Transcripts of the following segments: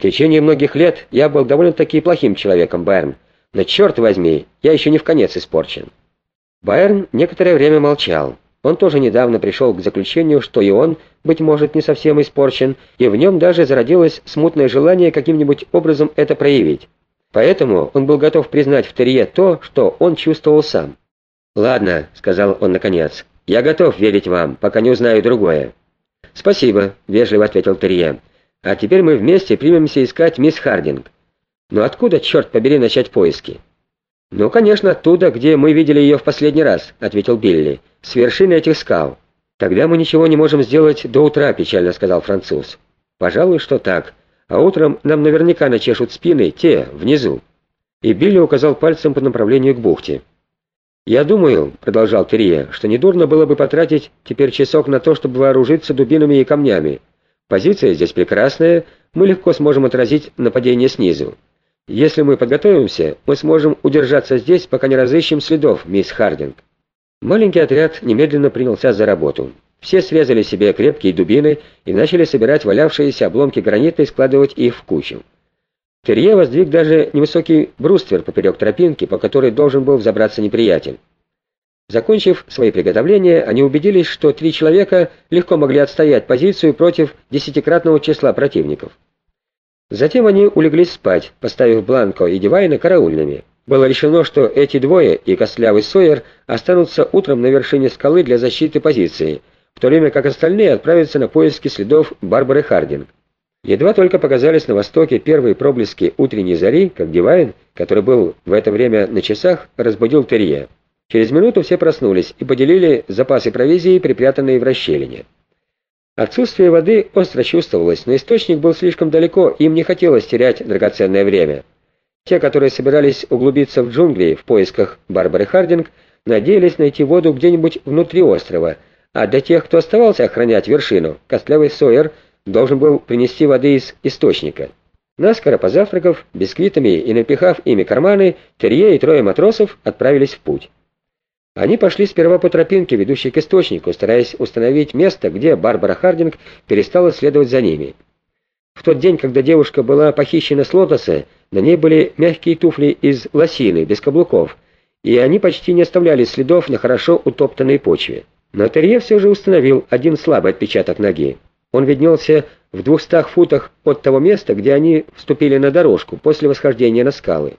В течение многих лет я был довольно-таки плохим человеком, Байрон, но черт возьми, я еще не в конец испорчен». Байрон некоторое время молчал. Он тоже недавно пришел к заключению, что и он, быть может, не совсем испорчен, и в нем даже зародилось смутное желание каким-нибудь образом это проявить. Поэтому он был готов признать в Терье то, что он чувствовал сам. «Ладно», — сказал он наконец, — «я готов верить вам, пока не узнаю другое». «Спасибо», — вежливо ответил Терье. «А теперь мы вместе примемся искать мисс Хардинг. Но откуда, черт побери, начать поиски?» «Ну, конечно, оттуда, где мы видели ее в последний раз», — ответил Билли. «С вершины этих скал». «Тогда мы ничего не можем сделать до утра», — печально сказал француз. «Пожалуй, что так. А утром нам наверняка начешут спины те, внизу». И Билли указал пальцем по направлению к бухте. «Я думаю», — продолжал Терье, — «что недурно было бы потратить теперь часок на то, чтобы вооружиться дубинами и камнями. Позиция здесь прекрасная, мы легко сможем отразить нападение снизу. Если мы подготовимся, мы сможем удержаться здесь, пока не разыщем следов, мисс Хардинг». Маленький отряд немедленно принялся за работу. Все срезали себе крепкие дубины и начали собирать валявшиеся обломки гранита и складывать их в кучу. Терье воздвиг даже невысокий бруствер поперек тропинки, по которой должен был взобраться неприятель. Закончив свои приготовления, они убедились, что три человека легко могли отстоять позицию против десятикратного числа противников. Затем они улеглись спать, поставив Бланко и Дивайна караульными. Было решено, что эти двое и костлявый Сойер останутся утром на вершине скалы для защиты позиции, в то время как остальные отправятся на поиски следов Барбары Хардинг. Едва только показались на востоке первые проблески утренней зари, как Дивайн, который был в это время на часах, разбудил Терье. Через минуту все проснулись и поделили запасы провизии, припрятанные в расщелине. Отсутствие воды остро чувствовалось, но источник был слишком далеко, им не хотелось терять драгоценное время. Те, которые собирались углубиться в джунгли в поисках Барбары Хардинг, надеялись найти воду где-нибудь внутри острова, а для тех, кто оставался охранять вершину, костлявый Сойер должен был принести воды из источника. Наскоро позавтракав, бисквитами и напихав ими карманы, Терье и трое матросов отправились в путь. Они пошли сперва по тропинке, ведущей к источнику, стараясь установить место, где Барбара Хардинг перестала следовать за ними. В тот день, когда девушка была похищена с лотоса, на ней были мягкие туфли из лосины, без каблуков, и они почти не оставляли следов на хорошо утоптанной почве. Но Терье все же установил один слабый отпечаток ноги. Он виднелся в двухстах футах от того места, где они вступили на дорожку после восхождения на скалы.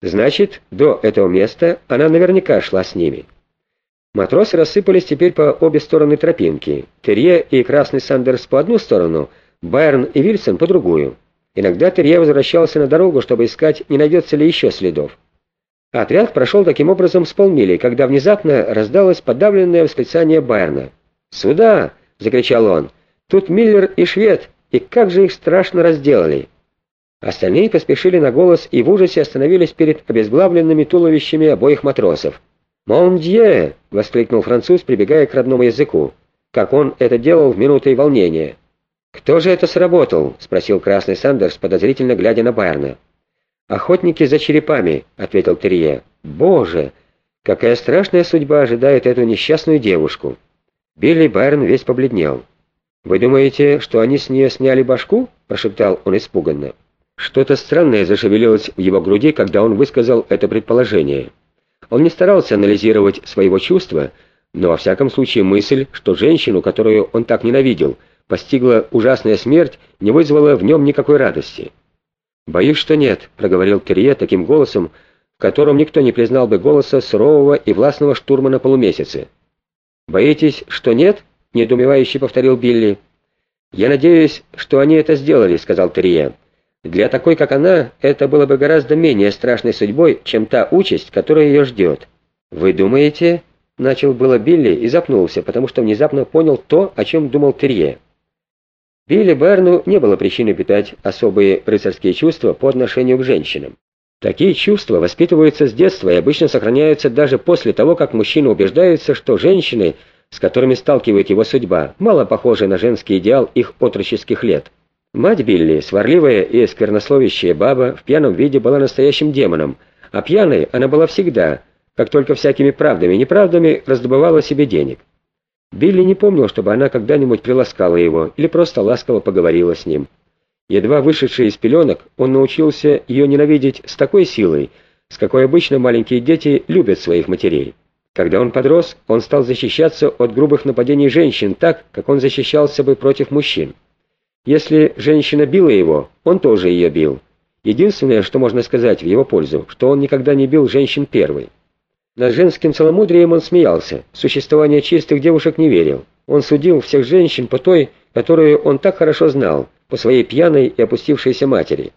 Значит, до этого места она наверняка шла с ними. Матросы рассыпались теперь по обе стороны тропинки. Терье и Красный Сандерс по одну сторону, Байрон и Вильсон по другую. Иногда Терье возвращался на дорогу, чтобы искать, не найдется ли еще следов. Отряд прошел таким образом с полмили, когда внезапно раздалось подавленное восклицание Байрона. «Сюда!» — закричал он. «Тут Миллер и Швед, и как же их страшно разделали!» Остальные поспешили на голос и в ужасе остановились перед обезглавленными туловищами обоих матросов. «Мон дье!» — воскликнул француз, прибегая к родному языку, как он это делал в минуты волнения. «Кто же это сработал?» — спросил Красный Сандерс, подозрительно глядя на Байерна. «Охотники за черепами», — ответил Терье. «Боже! Какая страшная судьба ожидает эту несчастную девушку!» Билли Байрон весь побледнел. «Вы думаете, что они с нее сняли башку?» — прошептал он испуганно. Что-то странное зашевелилось в его груди, когда он высказал это предположение. Он не старался анализировать своего чувства, но во всяком случае мысль, что женщину, которую он так ненавидел, постигла ужасная смерть, не вызвала в нем никакой радости. «Боюсь, что нет», — проговорил Терье таким голосом, в котором никто не признал бы голоса сурового и властного штурмана полумесяца. «Боитесь, что нет?» — недоумевающе повторил Билли. «Я надеюсь, что они это сделали», — сказал Терье. Для такой, как она, это было бы гораздо менее страшной судьбой, чем та участь, которая ее ждет. «Вы думаете?» — начал было Билли и запнулся, потому что внезапно понял то, о чем думал Терье. Билли Берну не было причины питать особые рыцарские чувства по отношению к женщинам. Такие чувства воспитываются с детства и обычно сохраняются даже после того, как мужчина убеждается, что женщины, с которыми сталкивает его судьба, мало похожи на женский идеал их отроческих лет. Мать Билли, сварливая и сквернословящая баба, в пьяном виде была настоящим демоном, а пьяной она была всегда, как только всякими правдами и неправдами раздобывала себе денег. Билли не помнил, чтобы она когда-нибудь приласкала его или просто ласково поговорила с ним. Едва вышедший из пеленок, он научился ее ненавидеть с такой силой, с какой обычно маленькие дети любят своих матерей. Когда он подрос, он стал защищаться от грубых нападений женщин так, как он защищался бы против мужчин. Если женщина била его, он тоже ее бил. Единственное, что можно сказать в его пользу, что он никогда не бил женщин первой. Над женским целомудрием он смеялся, в существование чистых девушек не верил. Он судил всех женщин по той, которую он так хорошо знал, по своей пьяной и опустившейся матери.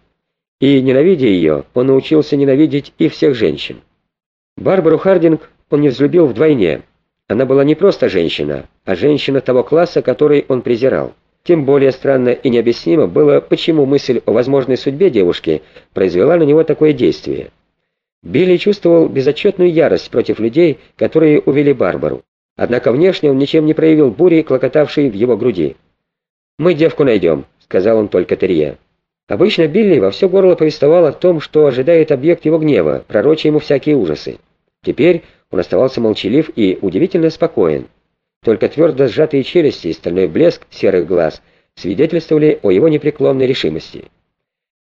И, ненавидя ее, он научился ненавидеть и всех женщин. Барбару Хардинг он не взлюбил вдвойне. Она была не просто женщина, а женщина того класса, который он презирал. Тем более странно и необъяснимо было, почему мысль о возможной судьбе девушки произвела на него такое действие. Билли чувствовал безотчетную ярость против людей, которые увели Барбару. Однако внешне он ничем не проявил бури, клокотавшей в его груди. «Мы девку найдем», — сказал он только Терье. Обычно Билли во все горло повествовал о том, что ожидает объект его гнева, пророча ему всякие ужасы. Теперь он оставался молчалив и удивительно спокоен. Только твердо сжатые челюсти и стальной блеск серых глаз свидетельствовали о его непреклонной решимости.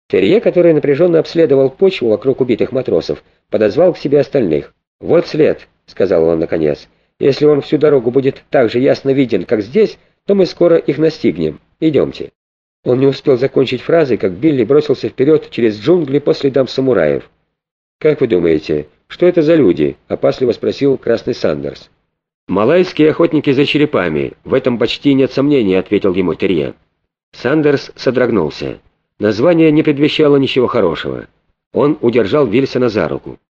Терье, который напряженно обследовал почву вокруг убитых матросов, подозвал к себе остальных. «Вот след», — сказал он наконец. «Если он всю дорогу будет так же ясно виден, как здесь, то мы скоро их настигнем. Идемте». Он не успел закончить фразы, как Билли бросился вперед через джунгли по следам самураев. «Как вы думаете, что это за люди?» — опасливо спросил Красный Сандерс. «Малайские охотники за черепами. В этом почти нет сомнений», — ответил ему Терье. Сандерс содрогнулся. Название не предвещало ничего хорошего. Он удержал Вильсона за руку.